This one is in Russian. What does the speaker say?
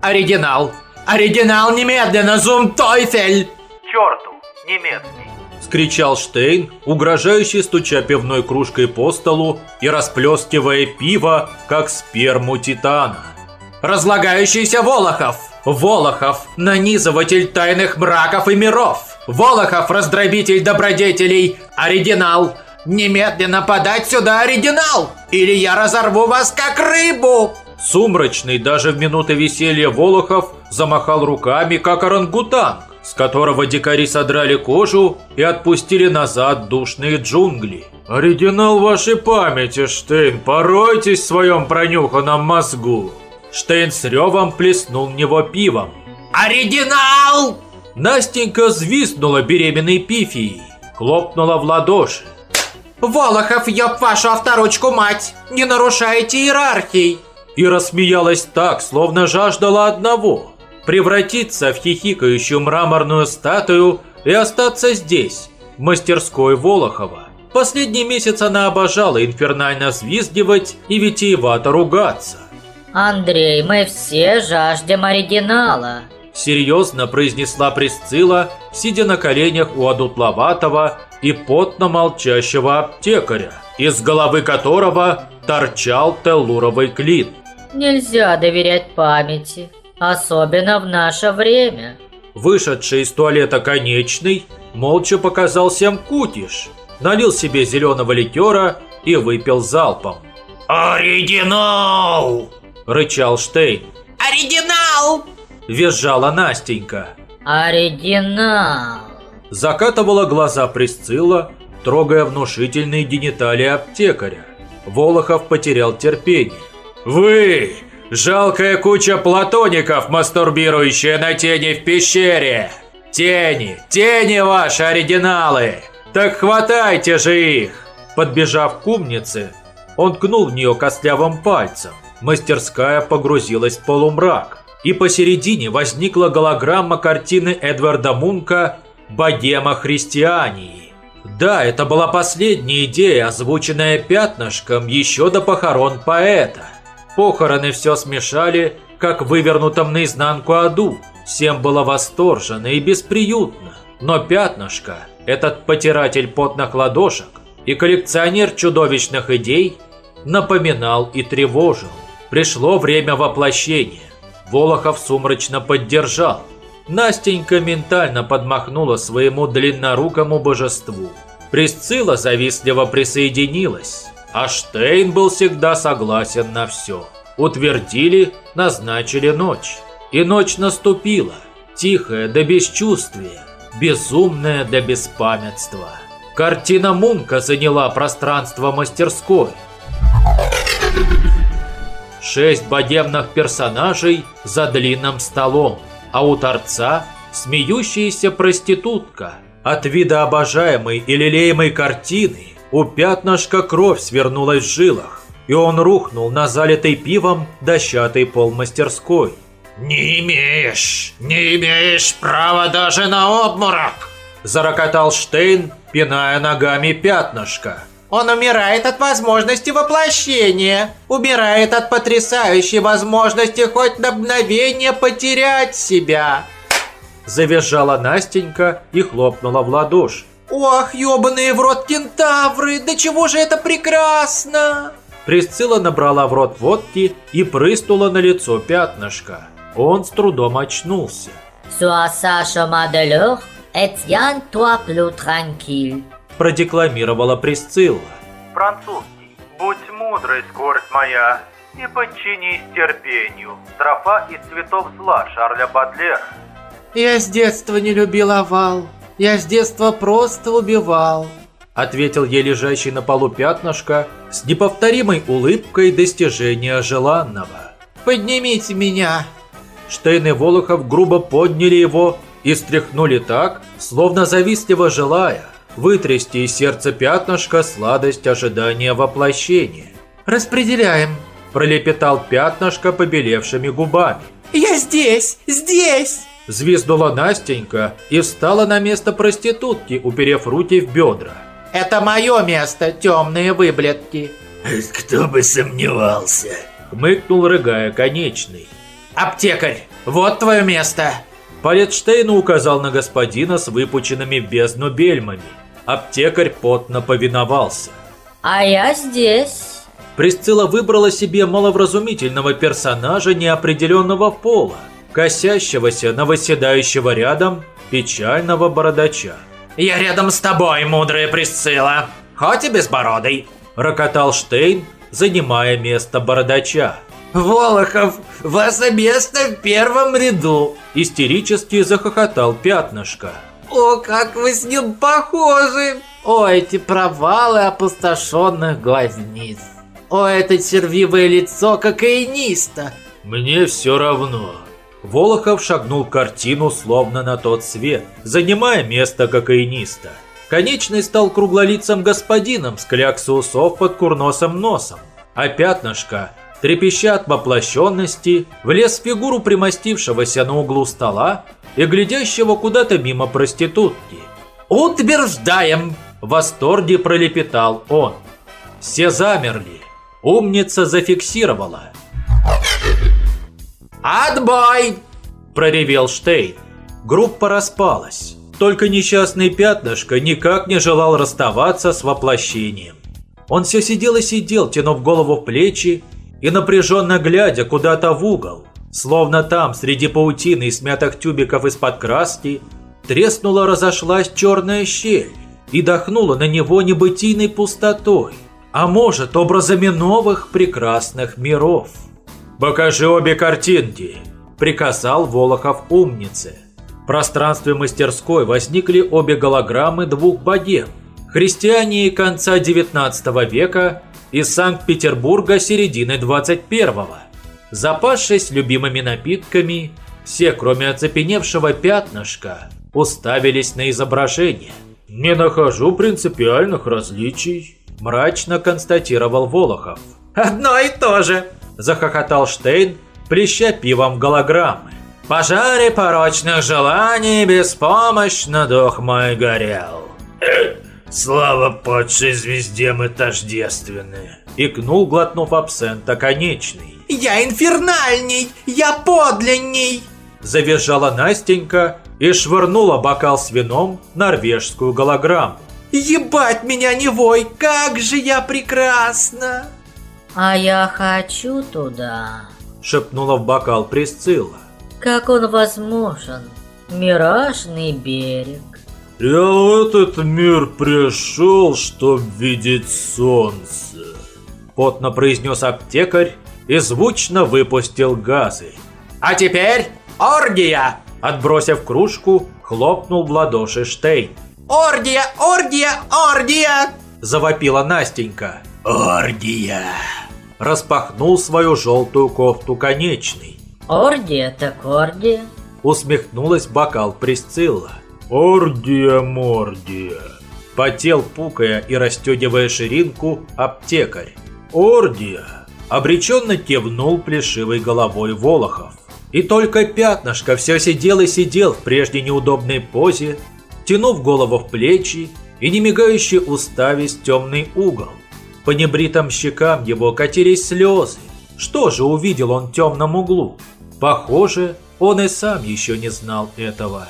Оригинал! Оригинал немедленно, зум-тойфель! Черту, немецкий. Скричал Штейн, угрожающе стуча пивной кружкой по столу и расплескивая пиво, как сперму титана. Разлагающийся Волохов! Волохов, нанизыватель тайных мраков и миров! Волохов, раздробитель добродетелей! Оригинал! Немедленно подать сюда оригинал! Или я разорву вас как рыбу! Сумрачный даже в минуты веселья Волохов замахал руками, как орангутанг, с которого дикари содрали кожу и отпустили назад душные джунгли. «Оригинал вашей памяти, Штейн, поройтесь в своем пронюханном мозгу!» Штейн с ревом плеснул в него пивом. «Оригинал!» Настенька взвизгнула беременной пифией, хлопнула в ладоши. «Волохов, ёб вашу авторучку мать! Не нарушайте иерархий!» И рассмеялась так, словно жаждала одного – превратиться в хихикающую мраморную статую и остаться здесь, в мастерской Волохова. Последний месяц она обожала инфернально взвизгивать и витиевато ругаться. Андрей, мы все жаждем оригинала. Серьезно произнесла Присцилла, сидя на коленях у одутловатого и потно молчащего аптекаря, из головы которого торчал теллуровый клин. Нельзя доверять памяти, особенно в наше время. Вышедший из туалета конечный молча показал всем кутиш, налил себе зеленого ликера и выпил залпом. «Оригинал!» – рычал Штейн. «Оригинал!» – визжала Настенька. Оригинал. Закатывала глаза Присцилла, трогая внушительные гениталии аптекаря. Волохов потерял терпение. «Вы! Жалкая куча платоников, мастурбирующая на тени в пещере! Тени! Тени ваши оригиналы! Так хватайте же их!» Подбежав к умнице, он ткнул в нее костлявым пальцем. Мастерская погрузилась в полумрак, и посередине возникла голограмма картины Эдварда Мунка «Богема христиании». Да, это была последняя идея, озвученная пятнышком еще до похорон поэта. Похороны все смешали, как вывернутом наизнанку аду. Всем было восторженно и бесприютно. Но пятнышко, этот потиратель потных ладошек и коллекционер чудовищных идей, напоминал и тревожил. Пришло время воплощения. Волохов сумрачно поддержал. Настенька ментально подмахнула своему длиннорукому божеству. Присцилла завистливо присоединилась. А Штейн был всегда согласен на все. Утвердили, назначили ночь. И ночь наступила. Тихая до бесчувствия, безумная до беспамятства. Картина Мунка заняла пространство мастерской. Шесть богемных персонажей за длинным столом, а у торца смеющаяся проститутка. От вида обожаемой и лелеемой картины у пятнышка кровь свернулась в жилах, и он рухнул на залитый пивом дощатый пол мастерской. «Не имеешь, не имеешь права даже на обморок!» Зарокотал Штейн, пиная ногами пятнышко. Он умирает от возможности воплощения, умирает от потрясающей возможности хоть на мгновение потерять себя. Завизжала Настенька и хлопнула в ладоши. Ох, ёбаные в рот кентавры, да чего же это прекрасно! Присцилла набрала в рот водки и прыснула на лицо пятнышко. Он с трудом очнулся. Sois Саша Маделёр, Этьян toi plus tranquille. Продекламировала Присцилла. Французский. Будь мудрой, скорость моя, и подчинись терпению. Строфа из цветов зла Шарля Бадлера. Я с детства не любил овал, я с детства просто убивал. Ответил ей лежащий на полу пятнышко с неповторимой улыбкой достижения желанного. Поднимите меня. Штейн и Волохов грубо подняли его и стряхнули так, словно завистливо желая вытрясти из сердца пятнышка сладость ожидания воплощения. Распределяем. Пролепетал пятнышко побелевшими губами. Я здесь, здесь. Звездула Настенька и встала на место проститутки, уперев руки в бедра. Это мое место, темные выблетки. Кто бы сомневался. Хмыкнул рыгая конечный. Аптекарь, вот твое место. Палец Штейна указал на господина с выпученными в бездну бельмами. Аптекарь потно повиновался. А я здесь. Присцилла выбрала себе маловразумительного персонажа неопределенного пола, косящегося на восседающего рядом печального бородача. Я рядом с тобой, мудрая Присцилла, хоть и безбородый. Рокотал Штейн, занимая место бородача. Волохов, ваше место в первом ряду. Истерически захохотал пятнышко. О, как вы с ним похожи! О, эти провалы опустошенных глазниц! О, это червивое лицо кокаиниста! Мне все равно. Волохов шагнул картину, словно на тот свет, занимая место кокаиниста. Конечный стал круглолицым господином с кляксой усов под курносым носом, а пятнышко, трепеща от воплощенности, влез в фигуру примостившегося на углу стола и глядящего куда-то мимо проститутки. «Утверждаем!» – в восторге пролепетал он. Все замерли. Умница зафиксировала. «Отбой!» – проревел Штейн. Группа распалась. Только несчастный пятнышко никак не желал расставаться с воплощением. Он все сидел и сидел, тянув голову в плечи и напряженно глядя куда-то в угол, словно там, среди паутины и смятых тюбиков из-под краски, треснула разошлась черная щель и дохнула на него небытийной пустотой, а может, образами новых прекрасных миров. «Покажи обе картинки», – приказал Волохов умнице. В пространстве мастерской возникли обе голограммы двух богем – христиане конца XIX века из Санкт-Петербурга середины 21-го. Запасшись любимыми напитками, все, кроме оцепеневшего пятнышка, уставились на изображение. «Не нахожу принципиальных различий», – мрачно констатировал Волохов. «Одно и то же!» – захохотал Штейн, плеща пивом голограммы. «Пожаре порочных желаний беспомощно дух мой горел». «Слава падшей звезде мы тождественны!» Икнул, глотнув абсента конечный. «Я инфернальней! Я подлинней!» Завизжала Настенька и швырнула бокал с вином норвежскую голограмму. «Ебать меня не вой! Как же я прекрасна!» А я хочу туда. Шепнула в бокал Присцилла. Как он возможен? Миражный берег. Я в этот мир пришел, чтобы видеть солнце. Потно произнес аптекарь и звучно выпустил газы. А теперь оргия! Отбросив кружку, хлопнул в ладоши Штейн. Оргия, оргия, оргия! Завопила Настенька. Оргия! Распахнул свою желтую кофту конечный. Ордия так ордия. Усмехнулась бокал Присцилла. «Ордия, мордия!» Потел, пукая и расстегивая ширинку, аптекарь. «Ордия!» Обреченно кивнул плешивой головой Волохов. И только пятнышко все сидел и сидел в прежней неудобной позе, тянув голову в плечи и немигающе уставясь темный угол. По небритым щекам его катились слезы. Что же увидел он в темном углу? Похоже, он и сам еще не знал этого.